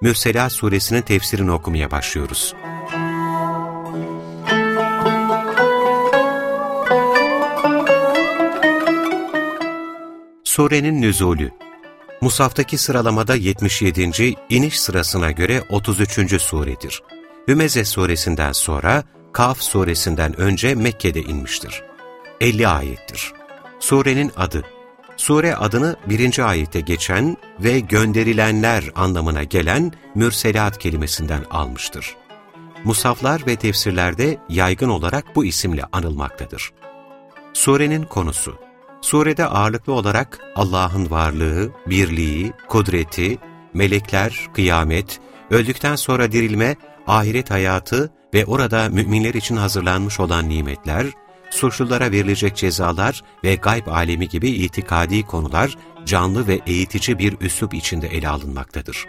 Mürsela suresinin tefsirini okumaya başlıyoruz. Surenin nüzulü Musaftaki sıralamada 77. iniş sırasına göre 33. suredir. Hümeze suresinden sonra Kaf suresinden önce Mekke'de inmiştir. 50 ayettir. Surenin adı Sure adını birinci ayette geçen ve gönderilenler anlamına gelen mürselat kelimesinden almıştır. Musaflar ve tefsirlerde yaygın olarak bu isimle anılmaktadır. Surenin konusu Surede ağırlıklı olarak Allah'ın varlığı, birliği, kudreti, melekler, kıyamet, öldükten sonra dirilme, ahiret hayatı ve orada müminler için hazırlanmış olan nimetler, suçlulara verilecek cezalar ve gayb alemi gibi itikadi konular canlı ve eğitici bir üslup içinde ele alınmaktadır.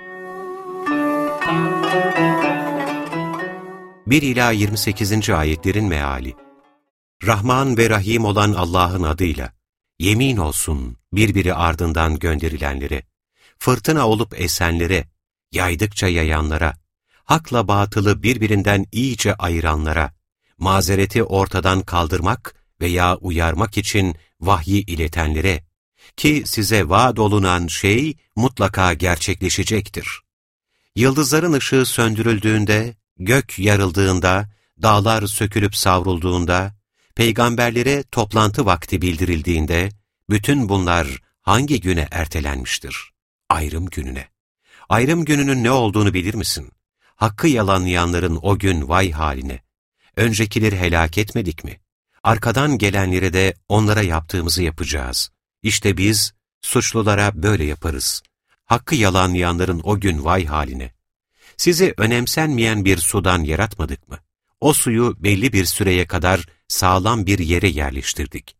1 ila 28. ayetlerin meali Rahman ve Rahim olan Allah'ın adıyla yemin olsun birbiri ardından gönderilenlere, fırtına olup esenlere, yaydıkça yayanlara, hakla batılı birbirinden iyice ayıranlara, mazereti ortadan kaldırmak veya uyarmak için vahyi iletenlere ki size vaad olunan şey mutlaka gerçekleşecektir. Yıldızların ışığı söndürüldüğünde, gök yarıldığında, dağlar sökülüp savrulduğunda, peygamberlere toplantı vakti bildirildiğinde, bütün bunlar hangi güne ertelenmiştir? Ayrım gününe. Ayrım gününün ne olduğunu bilir misin? Hakkı yalanlayanların o gün vay haline. Öncekileri helak etmedik mi? Arkadan gelenlere de onlara yaptığımızı yapacağız. İşte biz suçlulara böyle yaparız. Hakkı yalanlayanların o gün vay haline. Sizi önemsenmeyen bir sudan yaratmadık mı? O suyu belli bir süreye kadar sağlam bir yere yerleştirdik.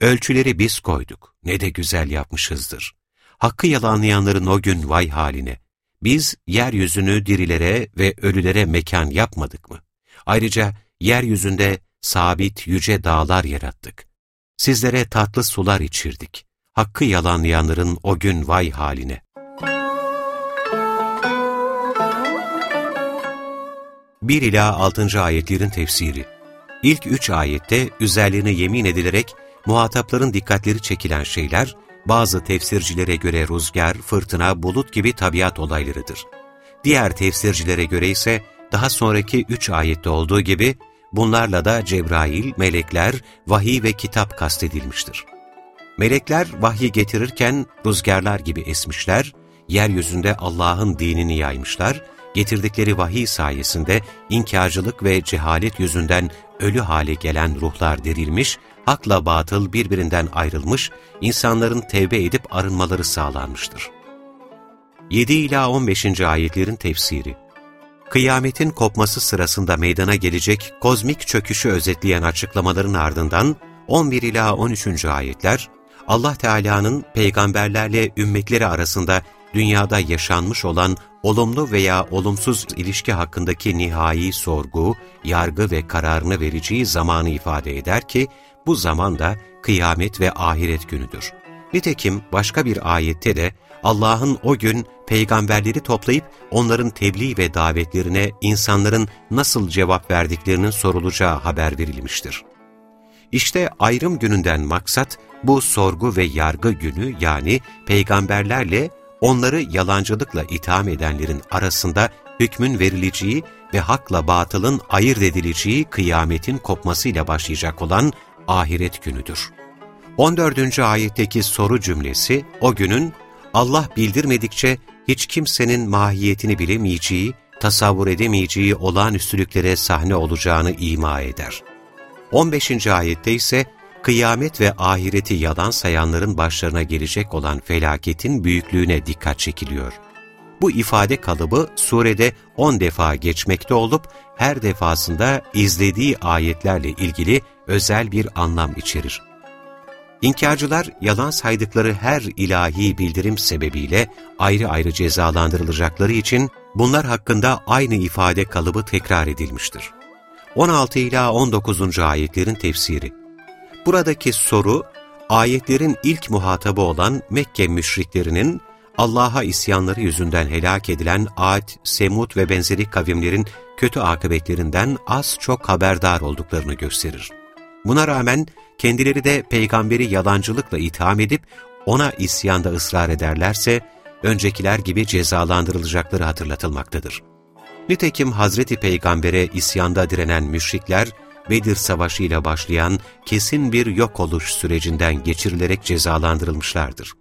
Ölçüleri biz koyduk. Ne de güzel yapmışızdır. Hakkı yalanlayanların o gün vay haline. Biz yeryüzünü dirilere ve ölülere mekan yapmadık mı? Ayrıca yeryüzünde sabit yüce dağlar yarattık. Sizlere tatlı sular içirdik. Hakkı yalanlayanların o gün vay haline. Bir ila altıncı ayetlerin tefsiri İlk üç ayette üzerlerine yemin edilerek muhatapların dikkatleri çekilen şeyler, bazı tefsircilere göre rüzgar, fırtına, bulut gibi tabiat olaylarıdır. Diğer tefsircilere göre ise daha sonraki üç ayette olduğu gibi bunlarla da Cebrail, melekler, vahiy ve kitap kastedilmiştir. Melekler vahyi getirirken rüzgarlar gibi esmişler, yeryüzünde Allah'ın dinini yaymışlar, getirdikleri vahiy sayesinde inkarcılık ve cehalet yüzünden ölü hale gelen ruhlar derilmiş, hakla batıl birbirinden ayrılmış, insanların tevbe edip arınmaları sağlanmıştır. 7 ila 15. ayetlerin tefsiri Kıyametin kopması sırasında meydana gelecek kozmik çöküşü özetleyen açıklamaların ardından 11 ila 13. ayetler Allah Teala'nın peygamberlerle ümmetleri arasında dünyada yaşanmış olan olumlu veya olumsuz ilişki hakkındaki nihai sorgu, yargı ve kararını vereceği zamanı ifade eder ki, bu zaman da kıyamet ve ahiret günüdür. Nitekim başka bir ayette de Allah'ın o gün peygamberleri toplayıp onların tebliğ ve davetlerine insanların nasıl cevap verdiklerinin sorulacağı haber verilmiştir. İşte ayrım gününden maksat bu sorgu ve yargı günü yani peygamberlerle onları yalancılıkla itham edenlerin arasında hükmün verileceği ve hakla batılın ayırt edileceği kıyametin kopmasıyla başlayacak olan ahiret günüdür. 14. ayetteki soru cümlesi o günün Allah bildirmedikçe hiç kimsenin mahiyetini bilemeyeceği, tasavvur edemeyeceği olağanüstülüklere sahne olacağını ima eder. 15. ayette ise kıyamet ve ahireti yalan sayanların başlarına gelecek olan felaketin büyüklüğüne dikkat çekiliyor. Bu ifade kalıbı surede 10 defa geçmekte olup her defasında izlediği ayetlerle ilgili özel bir anlam içerir. İnkarcılar yalan saydıkları her ilahi bildirim sebebiyle ayrı ayrı cezalandırılacakları için bunlar hakkında aynı ifade kalıbı tekrar edilmiştir. 16 ila 19. ayetlerin tefsiri. Buradaki soru ayetlerin ilk muhatabı olan Mekke müşriklerinin Allah'a isyanları yüzünden helak edilen Ad, Semud ve benzeri kavimlerin kötü akıbetlerinden az çok haberdar olduklarını gösterir. Buna rağmen kendileri de peygamberi yalancılıkla itham edip ona isyanda ısrar ederlerse, öncekiler gibi cezalandırılacakları hatırlatılmaktadır. Nitekim Hazreti Peygamber'e isyanda direnen müşrikler, Bedir Savaşı ile başlayan kesin bir yok oluş sürecinden geçirilerek cezalandırılmışlardır.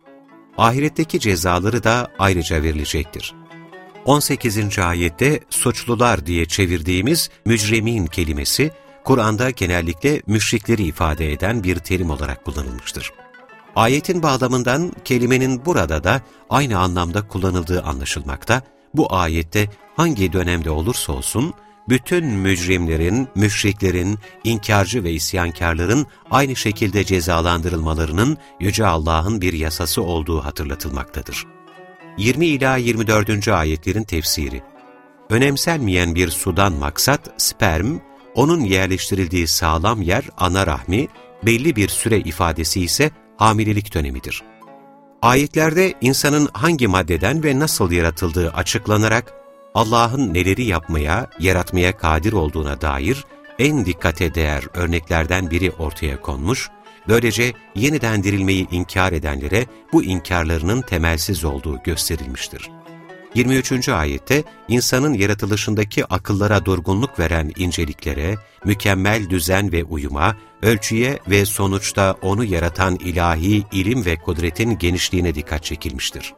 Ahiretteki cezaları da ayrıca verilecektir. 18. ayette suçlular diye çevirdiğimiz mücrimin kelimesi, Kur'an'da genellikle müşrikleri ifade eden bir terim olarak kullanılmıştır. Ayetin bağlamından kelimenin burada da aynı anlamda kullanıldığı anlaşılmakta, bu ayette hangi dönemde olursa olsun, bütün mücrimlerin, müşriklerin, inkarcı ve isyankarların aynı şekilde cezalandırılmalarının Yüce Allah'ın bir yasası olduğu hatırlatılmaktadır. 20 ila 24. ayetlerin tefsiri Önemsenmeyen bir sudan maksat sperm, onun yerleştirildiği sağlam yer ana rahmi, belli bir süre ifadesi ise hamilelik dönemidir. Ayetlerde insanın hangi maddeden ve nasıl yaratıldığı açıklanarak, Allah'ın neleri yapmaya, yaratmaya kadir olduğuna dair en dikkate değer örneklerden biri ortaya konmuş, böylece yeniden dirilmeyi inkar edenlere bu inkarlarının temelsiz olduğu gösterilmiştir. 23. ayette insanın yaratılışındaki akıllara durgunluk veren inceliklere, mükemmel düzen ve uyuma, ölçüye ve sonuçta onu yaratan ilahi ilim ve kudretin genişliğine dikkat çekilmiştir.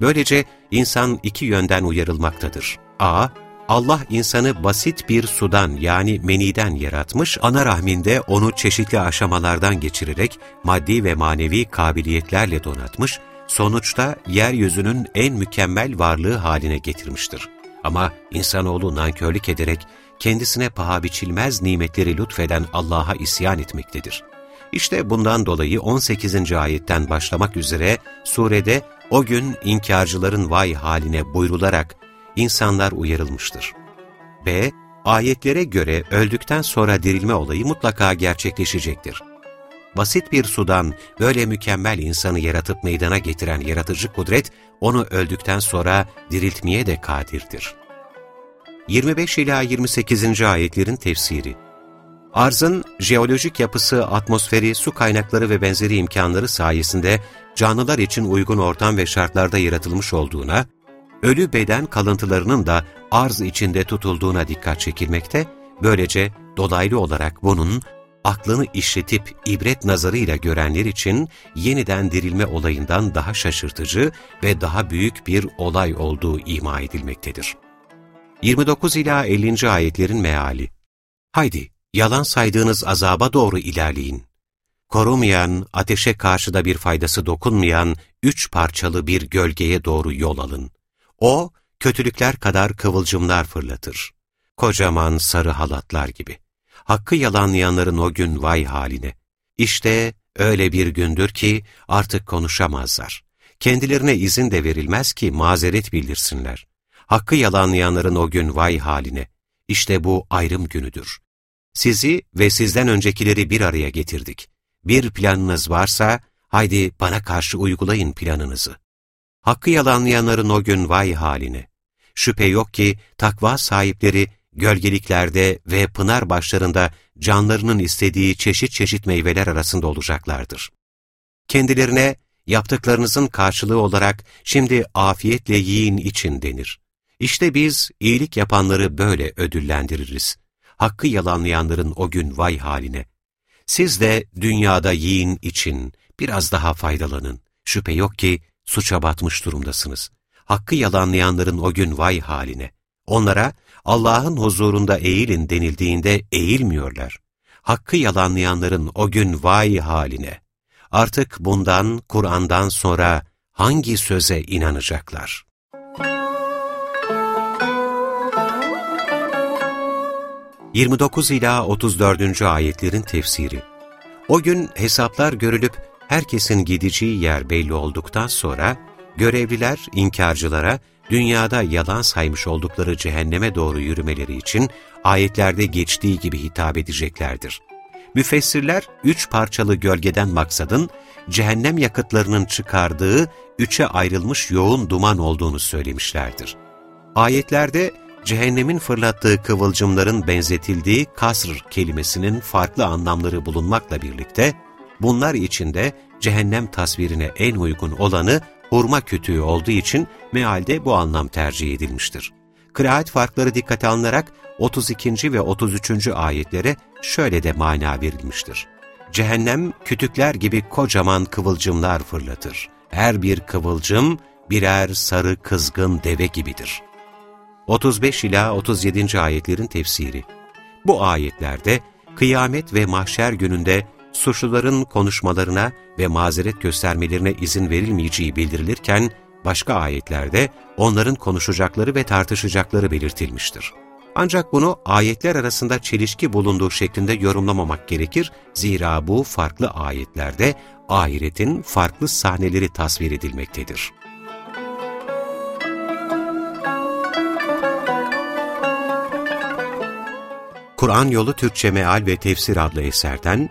Böylece insan iki yönden uyarılmaktadır. A. Allah insanı basit bir sudan yani meniden yaratmış, ana rahminde onu çeşitli aşamalardan geçirerek maddi ve manevi kabiliyetlerle donatmış, sonuçta yeryüzünün en mükemmel varlığı haline getirmiştir. Ama insanoğlu nankörlük ederek kendisine paha biçilmez nimetleri lütfeden Allah'a isyan etmektedir. İşte bundan dolayı 18. ayetten başlamak üzere surede o gün inkarcıların vay haline buyrularak insanlar uyarılmıştır. B. Ayetlere göre öldükten sonra dirilme olayı mutlaka gerçekleşecektir. Basit bir sudan böyle mükemmel insanı yaratıp meydana getiren yaratıcı kudret, onu öldükten sonra diriltmeye de kadirdir. 25 ila 28. ayetlerin tefsiri Arzın jeolojik yapısı, atmosferi, su kaynakları ve benzeri imkanları sayesinde canlılar için uygun ortam ve şartlarda yaratılmış olduğuna, ölü beden kalıntılarının da arz içinde tutulduğuna dikkat çekilmekte, böylece dolaylı olarak bunun aklını işletip ibret nazarıyla görenler için yeniden dirilme olayından daha şaşırtıcı ve daha büyük bir olay olduğu ima edilmektedir. 29 ila 50. ayetlerin meali Haydi, yalan saydığınız azaba doğru ilerleyin. Korumayan, ateşe karşıda bir faydası dokunmayan, üç parçalı bir gölgeye doğru yol alın. O, kötülükler kadar kıvılcımlar fırlatır. Kocaman sarı halatlar gibi. Hakkı yalanlayanların o gün vay haline. İşte öyle bir gündür ki artık konuşamazlar. Kendilerine izin de verilmez ki mazeret bildirsinler. Hakkı yalanlayanların o gün vay haline. İşte bu ayrım günüdür. Sizi ve sizden öncekileri bir araya getirdik. Bir planınız varsa, haydi bana karşı uygulayın planınızı. Hakkı yalanlayanların o gün vay haline. Şüphe yok ki takva sahipleri gölgeliklerde ve pınar başlarında canlarının istediği çeşit çeşit meyveler arasında olacaklardır. Kendilerine yaptıklarınızın karşılığı olarak şimdi afiyetle yiyin için denir. İşte biz iyilik yapanları böyle ödüllendiririz. Hakkı yalanlayanların o gün vay haline. Siz de dünyada yiyin için biraz daha faydalanın. Şüphe yok ki suça batmış durumdasınız. Hakkı yalanlayanların o gün vay haline. Onlara Allah'ın huzurunda eğilin denildiğinde eğilmiyorlar. Hakkı yalanlayanların o gün vay haline. Artık bundan, Kur'an'dan sonra hangi söze inanacaklar? Yirmi dokuz ila otuz dördüncü ayetlerin tefsiri. O gün hesaplar görülüp herkesin gideceği yer belli olduktan sonra görevliler inkarcılara dünyada yalan saymış oldukları cehenneme doğru yürümeleri için ayetlerde geçtiği gibi hitap edeceklerdir. Müfessirler üç parçalı gölgeden maksadın cehennem yakıtlarının çıkardığı üçe ayrılmış yoğun duman olduğunu söylemişlerdir. Ayetlerde cehennemin fırlattığı kıvılcımların benzetildiği kasr kelimesinin farklı anlamları bulunmakla birlikte, bunlar içinde cehennem tasvirine en uygun olanı hurma kütüğü olduğu için mealde bu anlam tercih edilmiştir. Kıraat farkları dikkate alınarak 32. ve 33. ayetlere şöyle de mana verilmiştir. Cehennem kütükler gibi kocaman kıvılcımlar fırlatır. Her bir kıvılcım birer sarı kızgın deve gibidir. 35 ila 37. ayetlerin tefsiri. Bu ayetlerde kıyamet ve mahşer gününde suçluların konuşmalarına ve mazeret göstermelerine izin verilmeyeceği bildirilirken, başka ayetlerde onların konuşacakları ve tartışacakları belirtilmiştir. Ancak bunu ayetler arasında çelişki bulunduğu şeklinde yorumlamamak gerekir, zira bu farklı ayetlerde ahiretin farklı sahneleri tasvir edilmektedir. Kur'an Yolu Türkçe Meal ve Tefsir adlı eserden